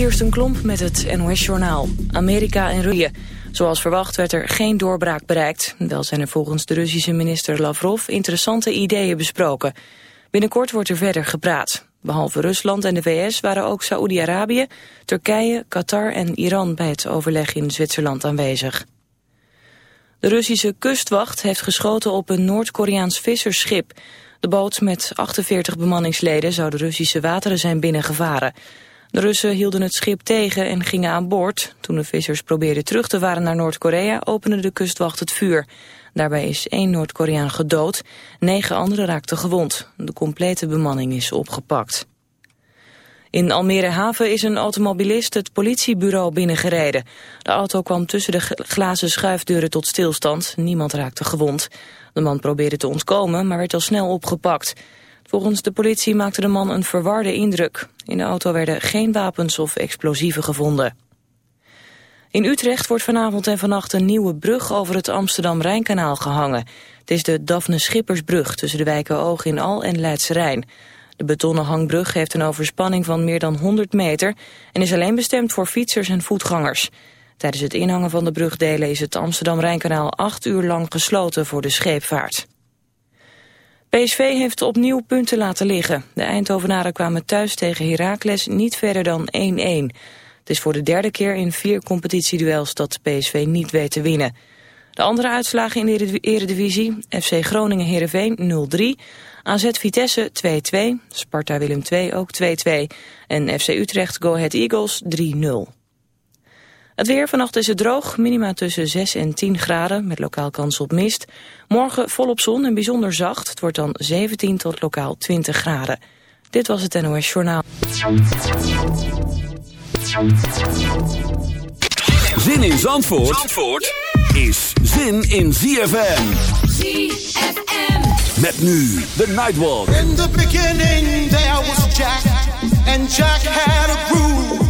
Kirsten Klomp met het NOS-journaal. Amerika en Rusland. Zoals verwacht werd er geen doorbraak bereikt. Wel zijn er volgens de Russische minister Lavrov interessante ideeën besproken. Binnenkort wordt er verder gepraat. Behalve Rusland en de VS waren ook Saoedi-Arabië, Turkije, Qatar en Iran bij het overleg in Zwitserland aanwezig. De Russische kustwacht heeft geschoten op een Noord-Koreaans vissersschip. De boot met 48 bemanningsleden zou de Russische wateren zijn binnengevaren. De Russen hielden het schip tegen en gingen aan boord. Toen de vissers probeerden terug te varen naar Noord-Korea opende de kustwacht het vuur. Daarbij is één Noord-Koreaan gedood, negen anderen raakten gewond. De complete bemanning is opgepakt. In Almere Haven is een automobilist het politiebureau binnengereden. De auto kwam tussen de glazen schuifdeuren tot stilstand. Niemand raakte gewond. De man probeerde te ontkomen, maar werd al snel opgepakt. Volgens de politie maakte de man een verwarde indruk. In de auto werden geen wapens of explosieven gevonden. In Utrecht wordt vanavond en vannacht een nieuwe brug over het Amsterdam-Rijnkanaal gehangen. Het is de Daphne Schippersbrug tussen de wijken Oog in Al en Leidse Rijn. De betonnen hangbrug heeft een overspanning van meer dan 100 meter... en is alleen bestemd voor fietsers en voetgangers. Tijdens het inhangen van de brugdelen is het Amsterdam-Rijnkanaal acht uur lang gesloten voor de scheepvaart. PSV heeft opnieuw punten laten liggen. De Eindhovenaren kwamen thuis tegen Heracles niet verder dan 1-1. Het is voor de derde keer in vier competitieduels dat PSV niet weet te winnen. De andere uitslagen in de eredivisie, FC Groningen-Herenveen 0-3, AZ Vitesse 2-2, Sparta Willem II ook 2-2 en FC Utrecht Go Ahead Eagles 3-0. Het weer, vannacht is het droog, minima tussen 6 en 10 graden, met lokaal kans op mist. Morgen volop zon en bijzonder zacht, het wordt dan 17 tot lokaal 20 graden. Dit was het NOS Journaal. Zin in Zandvoort, Zandvoort is zin in ZFM. ZFM. Met nu de Nightwalk. In the beginning there was Jack, and Jack had a groove.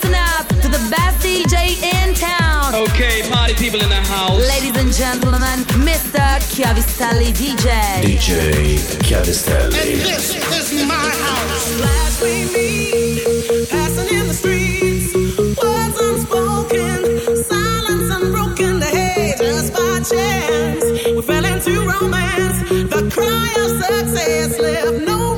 gentlemen, Mr. Chiavistelli DJ. DJ Chiavistelli. And this is my house. Last we meet, passing in the streets, words unspoken, silence unbroken. Hey, just by chance, we fell into romance. The cry of success left no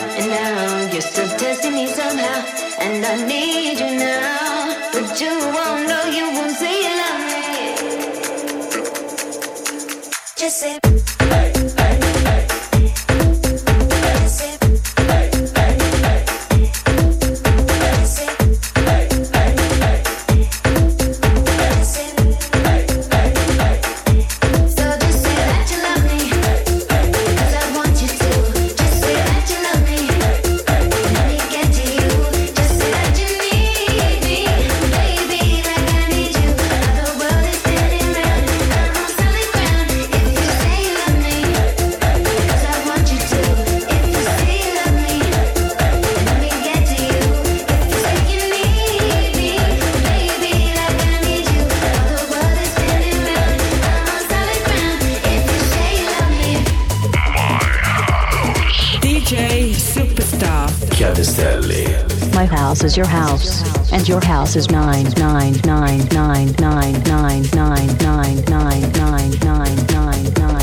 and now you're still testing me somehow, and I need you now, but you won't know you won't say you love me. Just say. is your house, and your house is mine. Nine, nine, nine, nine, nine, nine, nine, nine, nine, nine, nine, nine, nine.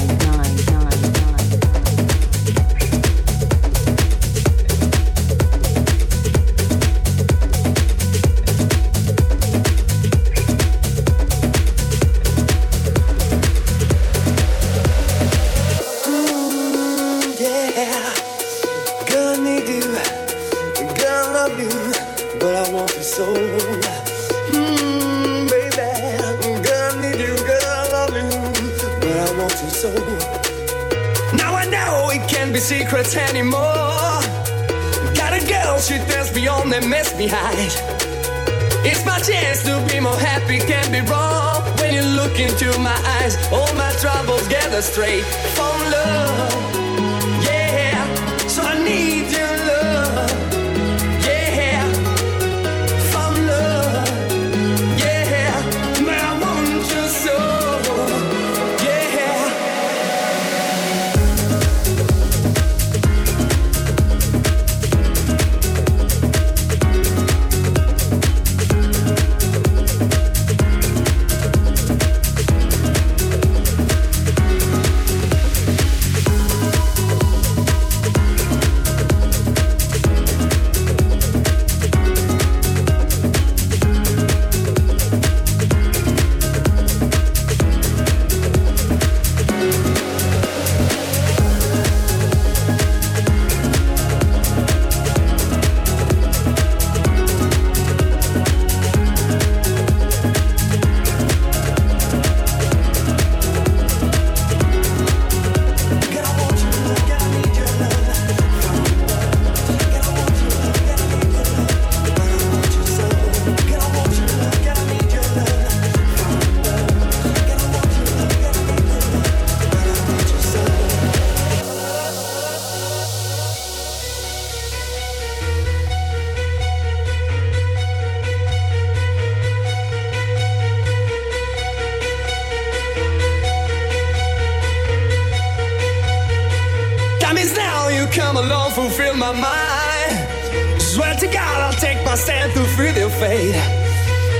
now it can't be secrets anymore. Got a girl, she danced beyond the mess behind. It's my chance to be more happy, can't be wrong. When you look into my eyes, all my troubles gather straight from love.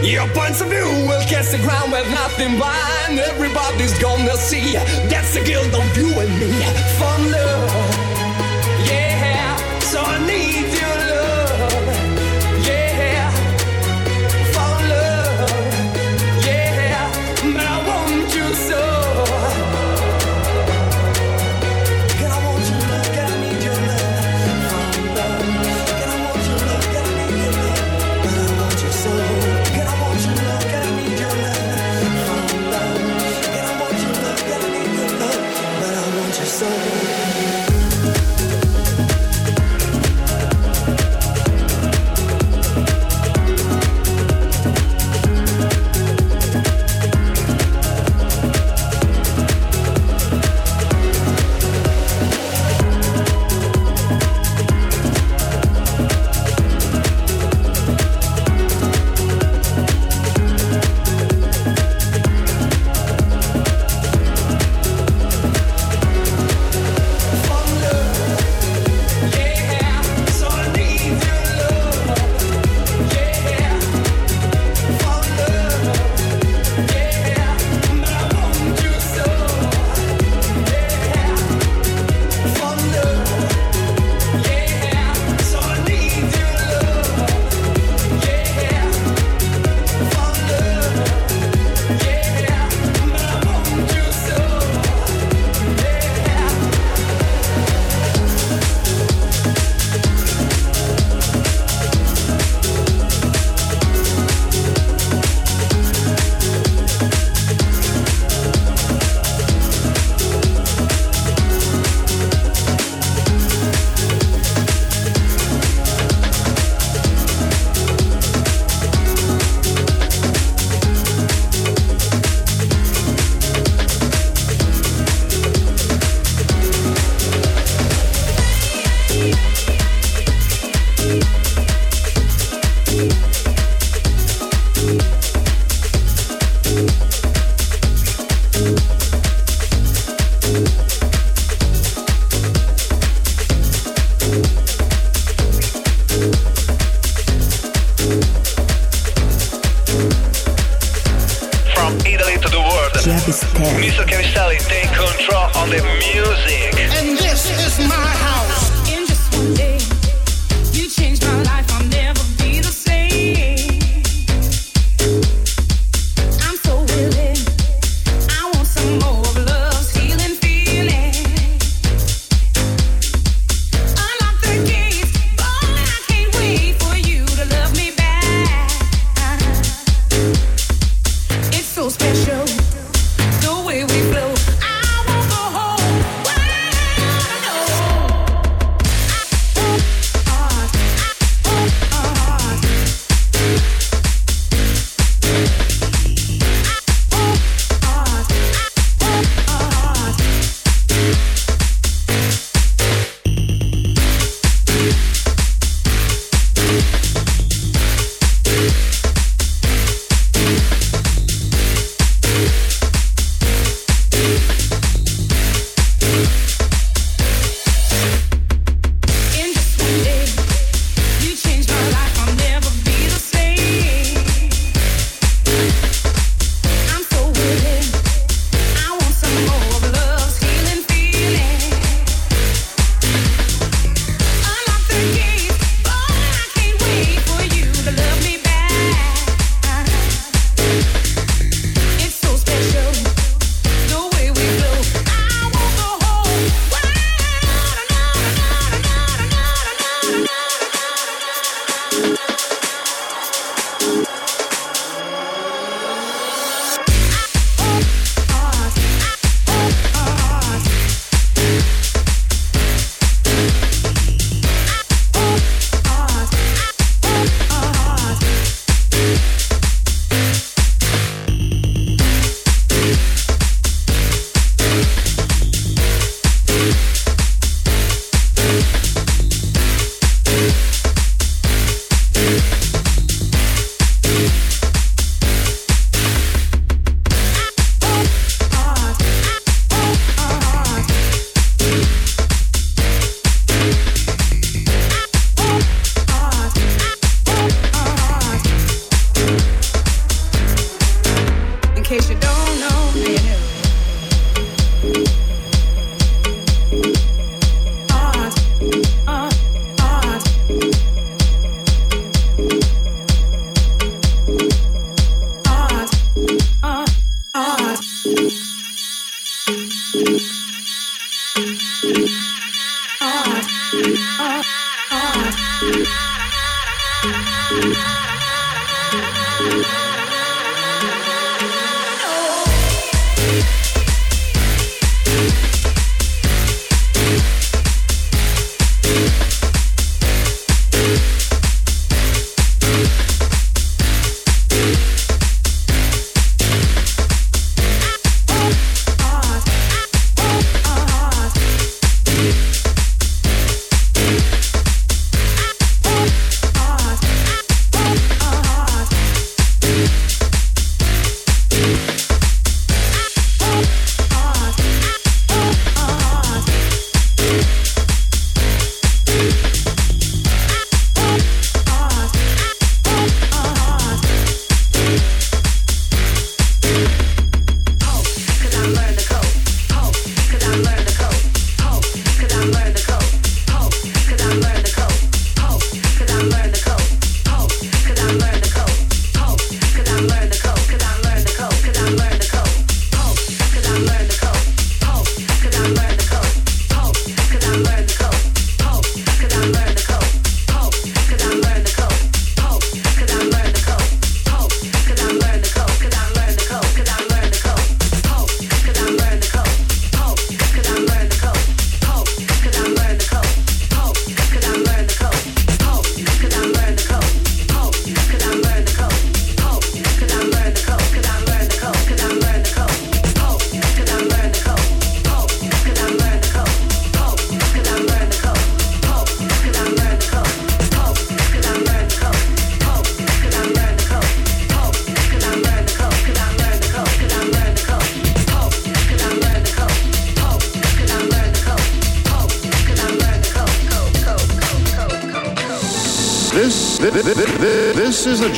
Your points of view will catch the ground with nothing blind. Everybody's gonna see that's the guilt of you and me. From love.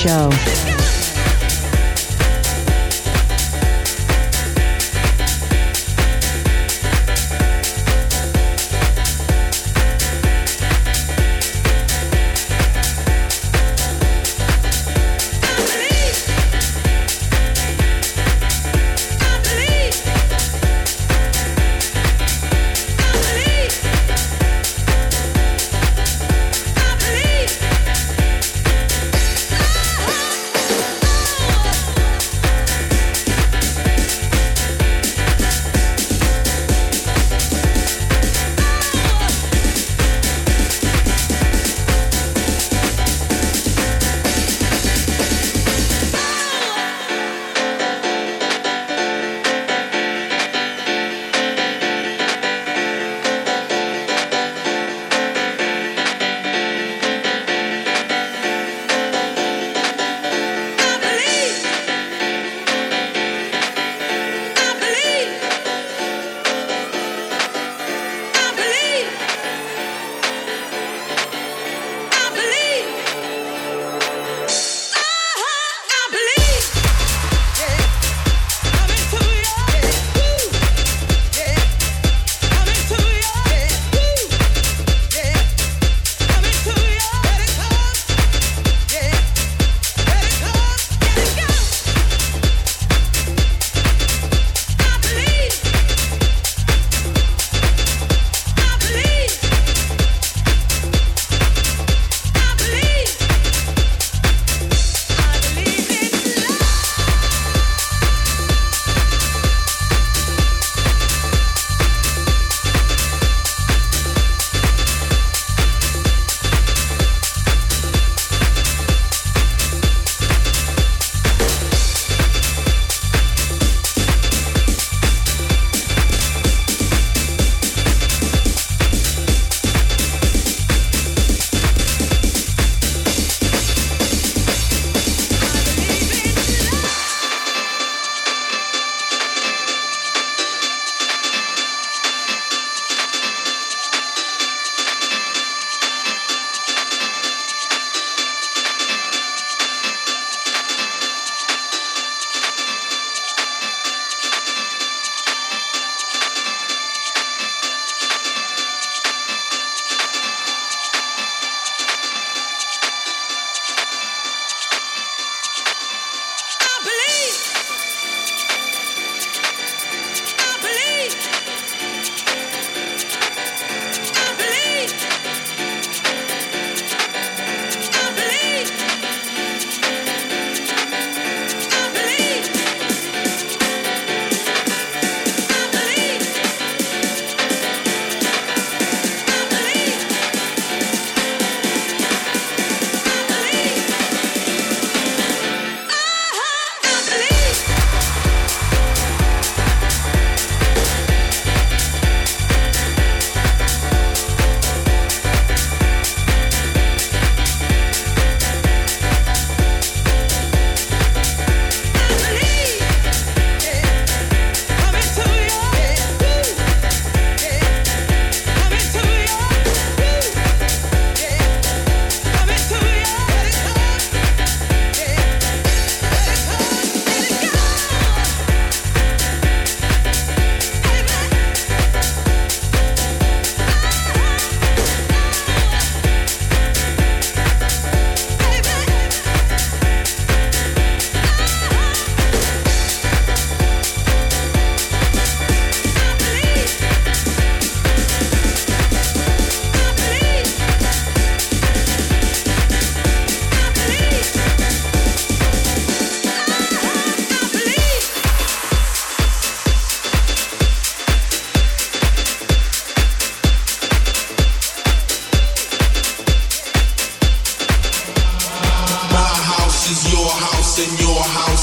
Show.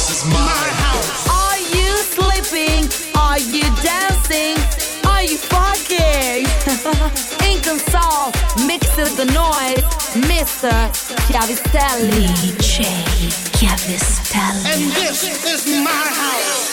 House is my house. Are you sleeping? Are you dancing? Are you fucking? Ink and salt, mixing the noise. Mr. Chiavistelli. DJ Chiavistelli. And this is my house.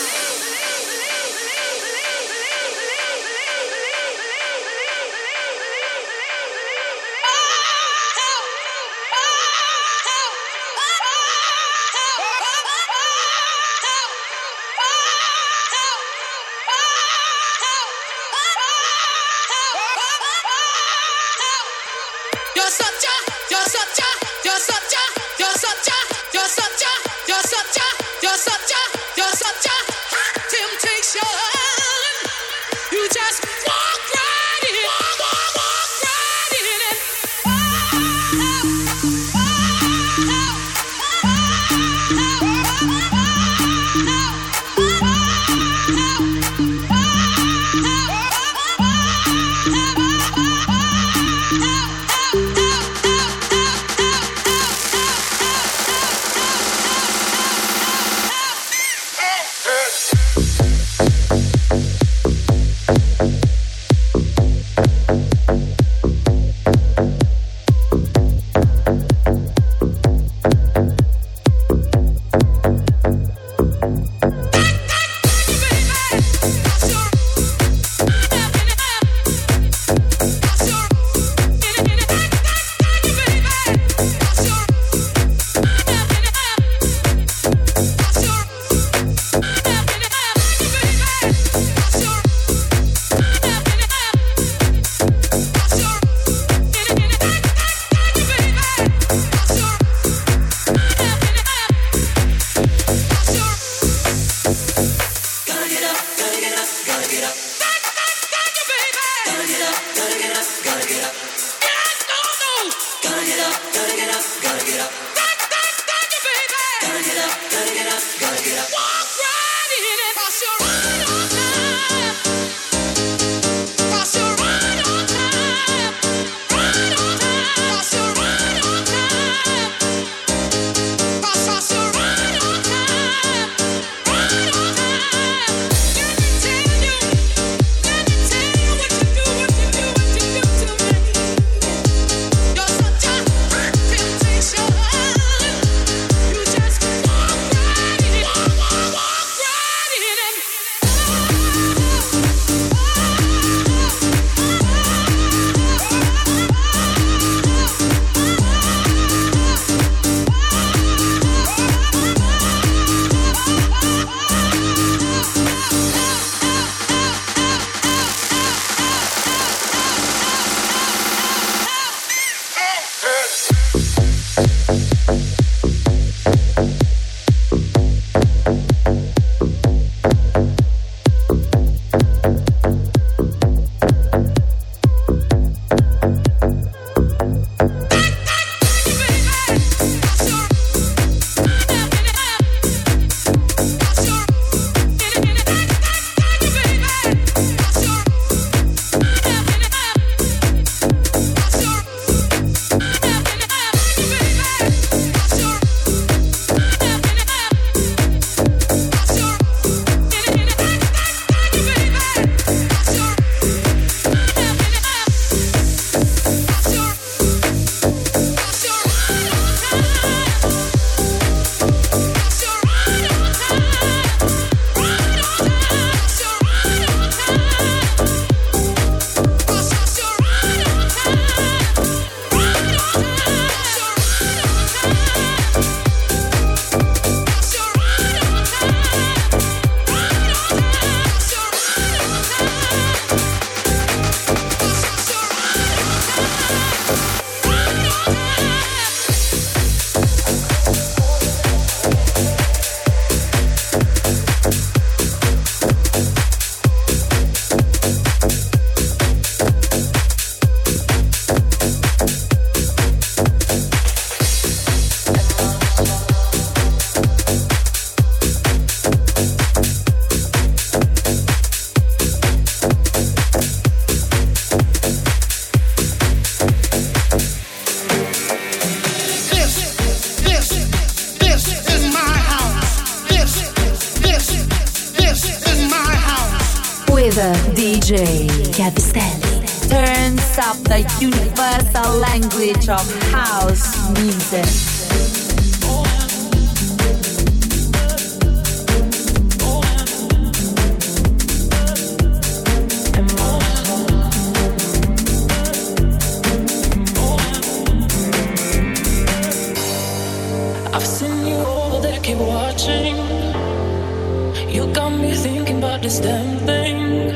biggest damn thing.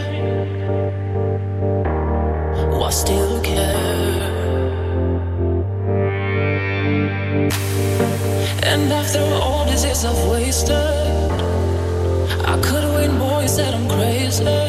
I still care? And after all these years I've wasted, I could win boys that I'm crazy.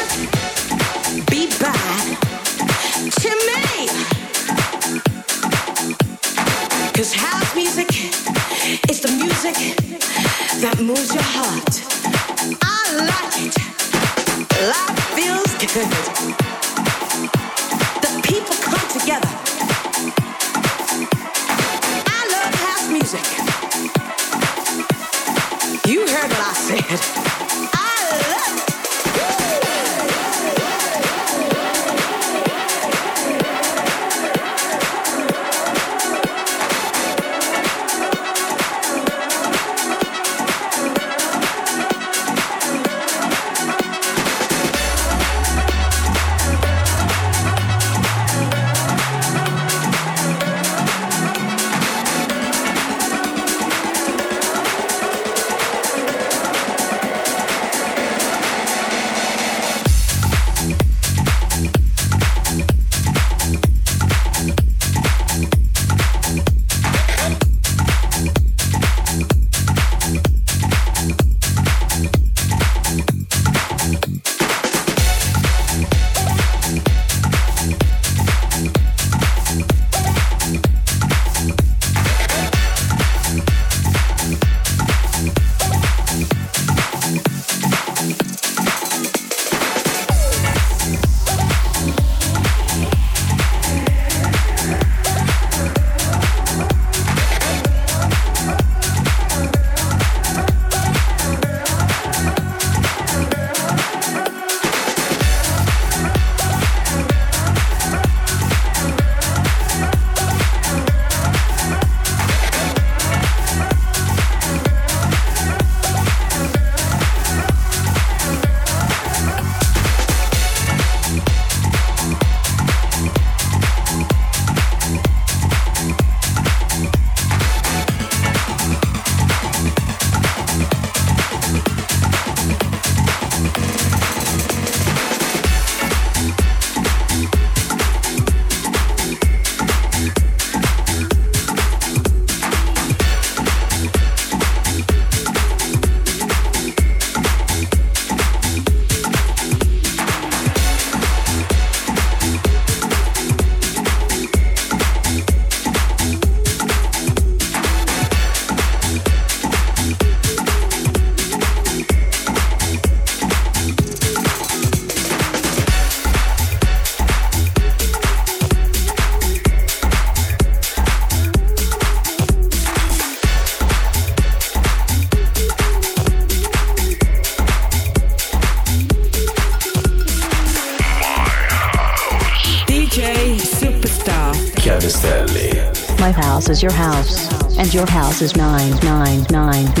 is your house, and your house is 999.